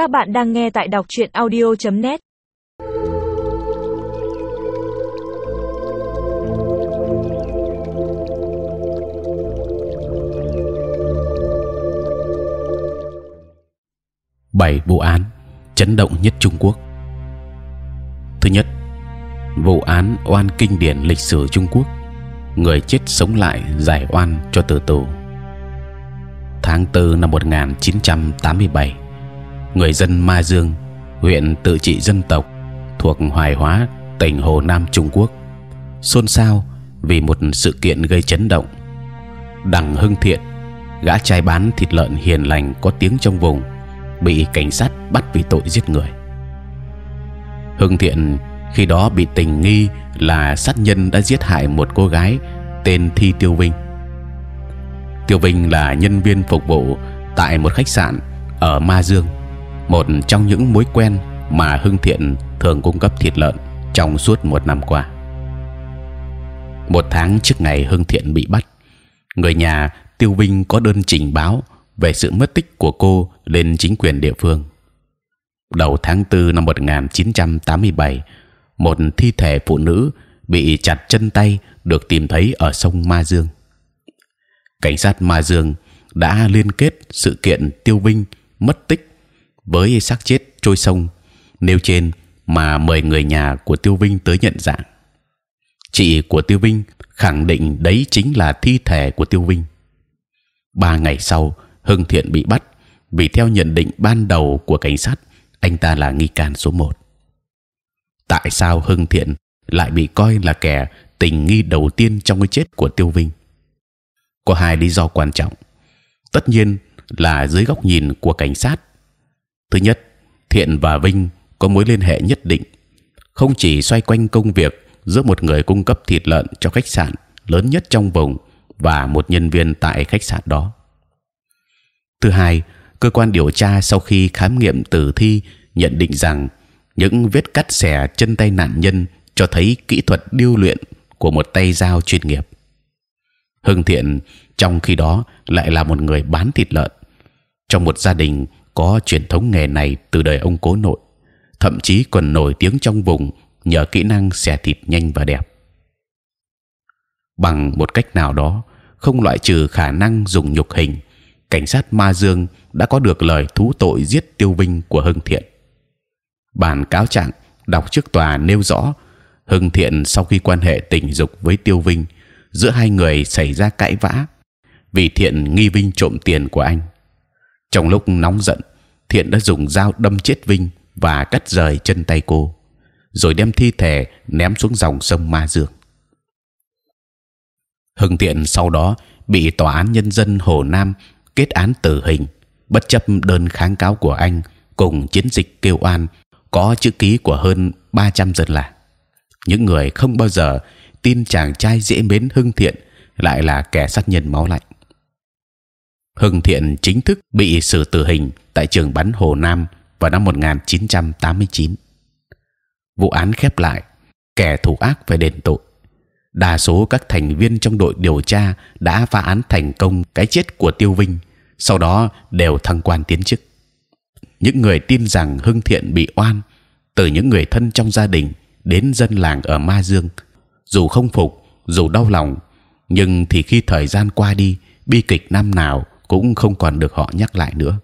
Các bạn đang nghe tại đọc truyện audio.net. bảy vụ án chấn động nhất Trung Quốc. Thứ nhất, vụ án oan kinh điển lịch sử Trung Quốc, người chết sống lại giải oan cho tử tù. Tháng 4 năm 1987, người dân Ma Dương, huyện tự trị dân tộc thuộc Hoài Hóa, tỉnh Hồ Nam Trung Quốc, xôn xao vì một sự kiện gây chấn động. Đặng Hưng Thiện, gã trai bán thịt lợn hiền lành có tiếng trong vùng, bị cảnh sát bắt vì tội giết người. Hưng Thiện khi đó bị tình nghi là sát nhân đã giết hại một cô gái tên Thi Tiêu Vinh. Tiêu Vinh là nhân viên phục vụ tại một khách sạn ở Ma Dương, một trong những mối quen mà Hưng Thiện thường cung cấp thịt lợn trong suốt một năm qua. Một tháng trước ngày Hưng Thiện bị bắt, người nhà Tiêu Vinh có đơn trình báo về sự mất tích của cô lên chính quyền địa phương. Đầu tháng 4 năm 1987, một thi thể phụ nữ bị chặt chân tay được tìm thấy ở sông Ma Dương. Cảnh sát Ma Dương đã liên kết sự kiện Tiêu Vinh mất tích với xác chết trôi sông nêu trên mà mời người nhà của Tiêu Vinh tới nhận dạng. Chị của Tiêu Vinh khẳng định đấy chính là thi thể của Tiêu Vinh. Ba ngày sau, Hưng Thiện bị bắt vì theo nhận định ban đầu của cảnh sát, anh ta là nghi can số một. Tại sao Hưng Thiện lại bị coi là kẻ tình nghi đầu tiên trong cái chết của Tiêu Vinh? Có hai lý do quan trọng. Tất nhiên là dưới góc nhìn của cảnh sát. Thứ nhất, Thiện và Vinh có mối liên hệ nhất định, không chỉ xoay quanh công việc giữa một người cung cấp thịt lợn cho khách sạn lớn nhất trong vùng và một nhân viên tại khách sạn đó. Thứ hai, cơ quan điều tra sau khi khám nghiệm tử thi nhận định rằng những vết cắt xẻ chân tay nạn nhân cho thấy kỹ thuật điêu luyện của một tay dao chuyên nghiệp. Hưng Thiện trong khi đó lại là một người bán thịt lợn trong một gia đình có truyền thống nghề này từ đời ông cố nội, thậm chí còn nổi tiếng trong vùng nhờ kỹ năng xẻ thịt nhanh và đẹp. Bằng một cách nào đó, không loại trừ khả năng dùng nhục hình, cảnh sát Ma Dương đã có được lời thú tội giết Tiêu Vinh của Hưng Thiện. Bản cáo trạng đọc trước tòa nêu rõ Hưng Thiện sau khi quan hệ tình dục với Tiêu Vinh, giữa hai người xảy ra cãi vã vì Thiện nghi Vinh trộm tiền của anh. Trong lúc nóng giận, Thiện đã dùng dao đâm chết Vinh và cắt rời chân tay cô, rồi đem thi thể ném xuống dòng sông Ma Dương. Hưng Thiện sau đó bị tòa án nhân dân Hồ Nam kết án tử hình, bất chấp đơn kháng cáo của anh cùng chiến dịch kêu oan có chữ ký của hơn 300 dân làng. Những người không bao giờ tin chàng trai dễ mến Hưng Thiện lại là kẻ sát nhân máu lạnh. Hưng Thiện chính thức bị xử tử hình tại trường bắn Hồ Nam vào năm 1989. Vụ án khép lại, kẻ thủ ác phải đền tội. Đa số các thành viên trong đội điều tra đã phá án thành công cái chết của Tiêu Vinh, sau đó đều thăng quan tiến chức. Những người tin rằng Hưng Thiện bị oan, từ những người thân trong gia đình đến dân làng ở Ma Dương, dù không phục, dù đau lòng, nhưng thì khi thời gian qua đi, bi kịch năm nào cũng không còn được họ nhắc lại nữa.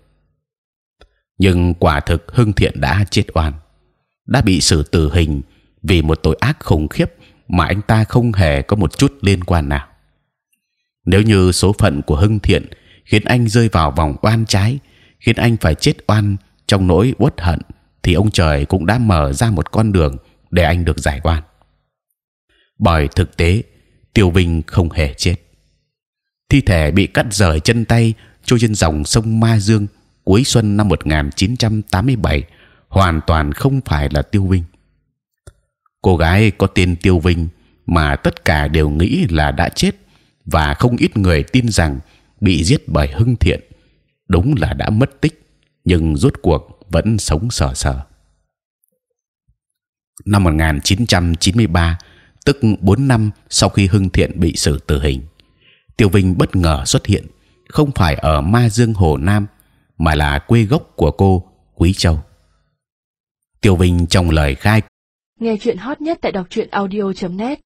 Nhưng quả thực Hưng Thiện đã chết oan, đã bị xử tử hình vì một tội ác khủng khiếp mà anh ta không hề có một chút liên quan nào. Nếu như số phận của Hưng Thiện khiến anh rơi vào vòng oan trái, khiến anh phải chết oan trong nỗi uất hận, thì ông trời cũng đã mở ra một con đường để anh được giải oan. Bởi thực tế, Tiêu Vinh không hề chết. Thi thể bị cắt rời chân tay trôi trên dòng sông Ma Dương cuối xuân năm 1987 hoàn toàn không phải là Tiêu Vinh. Cô gái có tên Tiêu Vinh mà tất cả đều nghĩ là đã chết và không ít người tin rằng bị giết bởi Hưng Thiện đúng là đã mất tích nhưng rốt cuộc vẫn sống sờ sờ. Năm 1993, tức 4 năm sau khi Hưng Thiện bị xử tử hình, Tiêu Vinh bất ngờ xuất hiện, không phải ở Ma Dương Hồ Nam, mà là quê gốc của cô Quý Châu. Tiêu Vinh trong lời khai. Nghe chuyện hot nhất tại đọc truyện audio .net